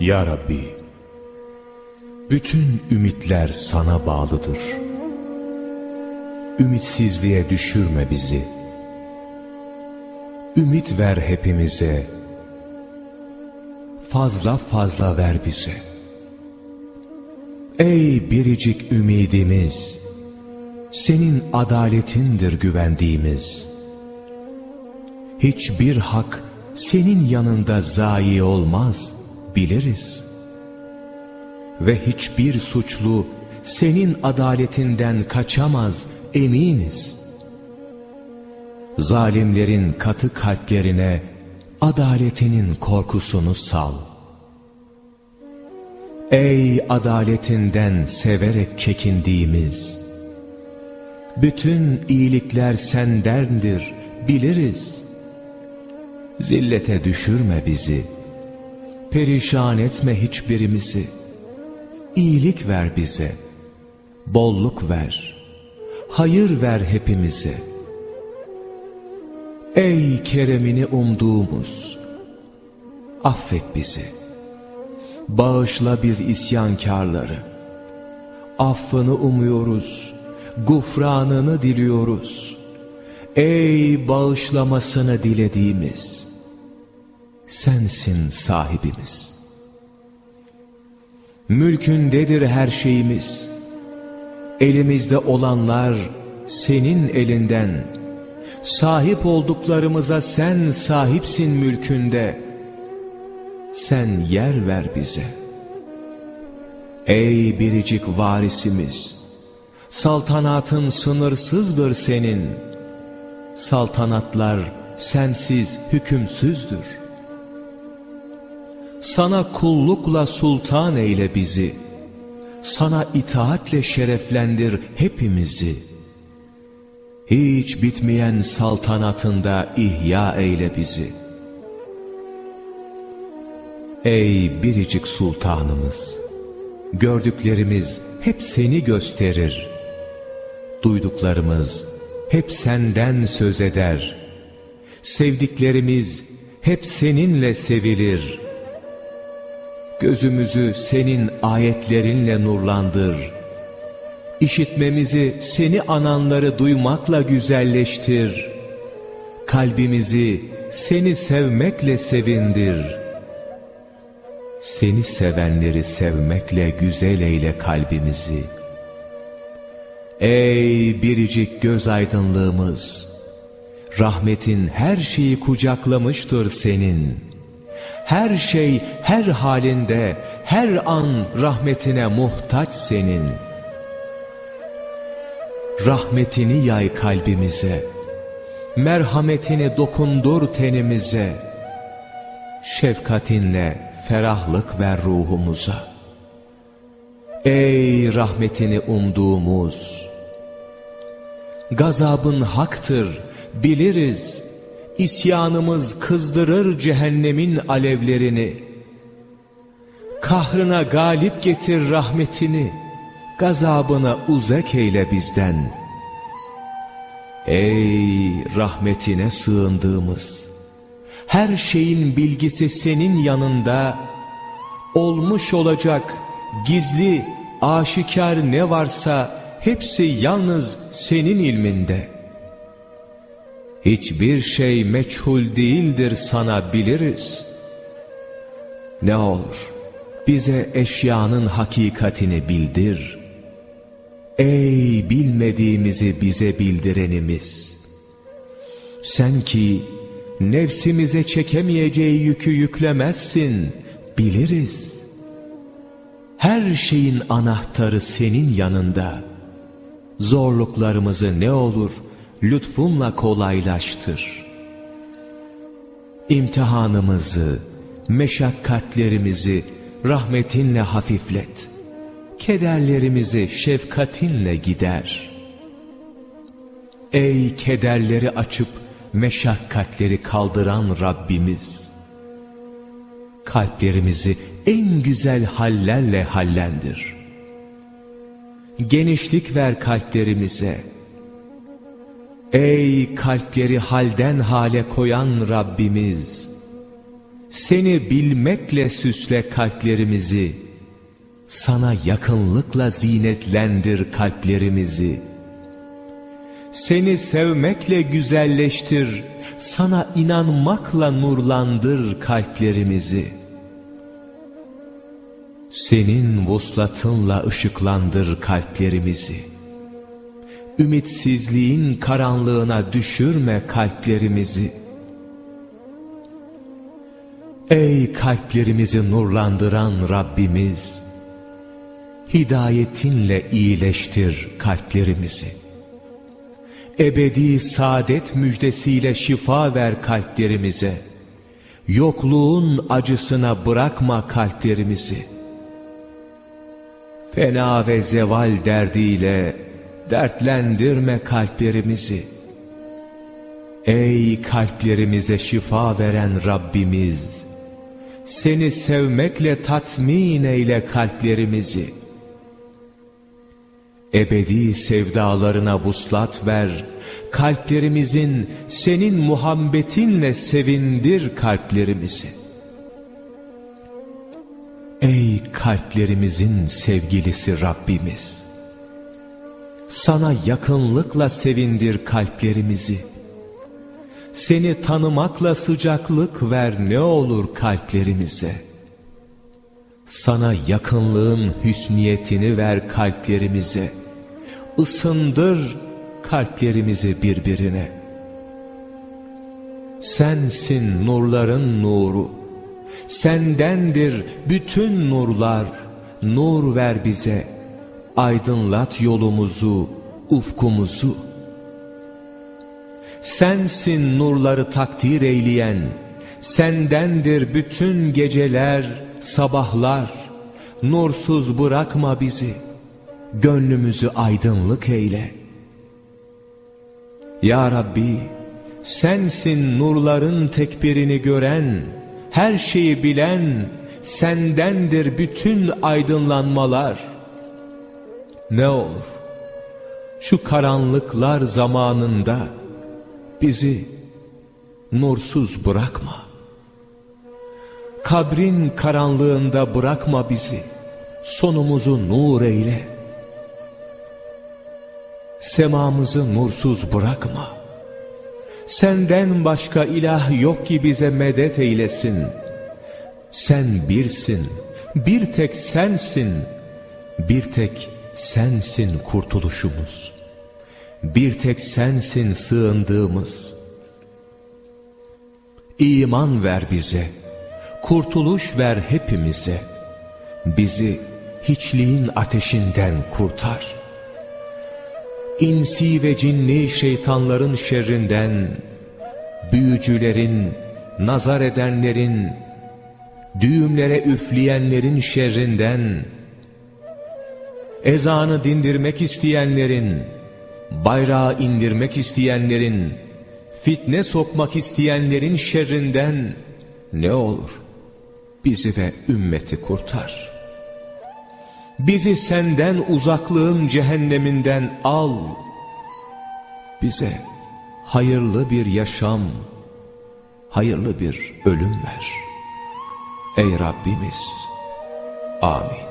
Ya Rabbi, bütün ümitler sana bağlıdır. Ümitsizliğe düşürme bizi. Ümit ver hepimize. Fazla fazla ver bize. Ey biricik ümidimiz, senin adaletindir güvendiğimiz. Hiçbir hak senin yanında zayi olmaz, biliriz. Ve hiçbir suçlu senin adaletinden kaçamaz, eminiz. Zalimlerin katı kalplerine adaletinin korkusunu sal. Ey adaletinden severek çekindiğimiz, bütün iyilikler sendendir, biliriz. Zillete düşürme bizi, perişan etme hiçbirimizi. İyilik ver bize, bolluk ver, hayır ver hepimize. Ey keremini umduğumuz, affet bizi. Bağışla biz isyankarları. Affını umuyoruz, gufranını diliyoruz. Ey bağışlamasını dilediğimiz, sensin sahibimiz. Mülkündedir her şeyimiz. Elimizde olanlar senin elinden. Sahip olduklarımıza sen sahipsin mülkünde. Sen yer ver bize. Ey biricik varisimiz! Saltanatın sınırsızdır senin. Saltanatlar sensiz hükümsüzdür. Sana kullukla sultan eyle bizi. Sana itaatle şereflendir hepimizi. Hiç bitmeyen saltanatında ihya eyle bizi. Ey biricik sultanımız! Gördüklerimiz hep seni gösterir. Duyduklarımız hep senden söz eder. Sevdiklerimiz hep seninle sevilir. Gözümüzü senin ayetlerinle nurlandır. İşitmemizi seni ananları duymakla güzelleştir. Kalbimizi seni sevmekle sevindir. Seni sevenleri sevmekle güzel eyle kalbimizi. Ey biricik göz aydınlığımız! Rahmetin her şeyi kucaklamıştır senin. Her şey her halinde, her an rahmetine muhtaç senin. Rahmetini yay kalbimize, merhametini dokundur tenimize, şefkatinle ferahlık ver ruhumuza. Ey rahmetini umduğumuz! Gazabın haktır, biliriz. İsyanımız kızdırır cehennemin alevlerini. Kahrına galip getir rahmetini, gazabına uzak eyle bizden. Ey rahmetine sığındığımız! Her şeyin bilgisi senin yanında, olmuş olacak gizli, aşikar ne varsa hepsi yalnız senin ilminde. Hiçbir şey meçhul değildir sana biliriz. Ne olur bize eşyanın hakikatini bildir. Ey bilmediğimizi bize bildirenimiz! Sen ki nefsimize çekemeyeceği yükü yüklemezsin, biliriz. Her şeyin anahtarı senin yanında. Zorluklarımızı ne olur lütfunla kolaylaştır. İmtihanımızı, meşakkatlerimizi rahmetinle hafiflet. Kederlerimizi şefkatinle gider. Ey kederleri açıp meşakkatleri kaldıran Rabbimiz! Kalplerimizi en güzel hallerle hallendir. Genişlik ver kalplerimize. Ey kalpleri halden hale koyan Rabbimiz! Seni bilmekle süsle kalplerimizi, sana yakınlıkla zinetlendir kalplerimizi. Seni sevmekle güzelleştir, sana inanmakla nurlandır kalplerimizi. Senin vuslatınla ışıklandır kalplerimizi. Ümitsizliğin karanlığına düşürme kalplerimizi. Ey kalplerimizi nurlandıran Rabbimiz! Hidayetinle iyileştir kalplerimizi. Ebedi saadet müjdesiyle şifa ver kalplerimize. Yokluğun acısına bırakma kalplerimizi. Fena ve zeval derdiyle dertlendirme kalplerimizi. Ey kalplerimize şifa veren Rabbimiz! Seni sevmekle tatmin eyle kalplerimizi. Ebedi sevdalarına vuslat ver, kalplerimizin senin muhabbetinle sevindir kalplerimizi. Ey kalplerimizin sevgilisi Rabbimiz! Sana yakınlıkla sevindir kalplerimizi. Seni tanımakla sıcaklık ver ne olur kalplerimize. Sana yakınlığın hüsniyetini ver kalplerimize. Isındır kalplerimizi birbirine. Sensin nurların nuru. Sendendir bütün nurlar. Nur ver bize. Aydınlat yolumuzu, ufkumuzu. Sensin nurları takdir eyleyen, sendendir bütün geceler, sabahlar. Nursuz bırakma bizi, gönlümüzü aydınlık eyle. Ya Rabbi, sensin nurların tekbirini gören, her şeyi bilen, sendendir bütün aydınlanmalar. Ne olur, şu karanlıklar zamanında, bizi nursuz bırakma. Kabrin karanlığında bırakma bizi, sonumuzu nur eyle. Semamızı nursuz bırakma. Senden başka ilah yok ki bize medet eylesin. Sen birsin, bir tek sensin, bir tek sensin kurtuluşumuz.'' bir tek sensin sığındığımız. İman ver bize, kurtuluş ver hepimize. Bizi hiçliğin ateşinden kurtar. İnsi ve cinni şeytanların şerrinden, büyücülerin, nazar edenlerin, düğümlere üfleyenlerin şerrinden, ezanı dindirmek isteyenlerin, bayrağı indirmek isteyenlerin, fitne sokmak isteyenlerin şerrinden ne olur? Bizi ve ümmeti kurtar. Bizi senden uzaklığın cehenneminden al. Bize hayırlı bir yaşam, hayırlı bir ölüm ver. Ey Rabbimiz, amin.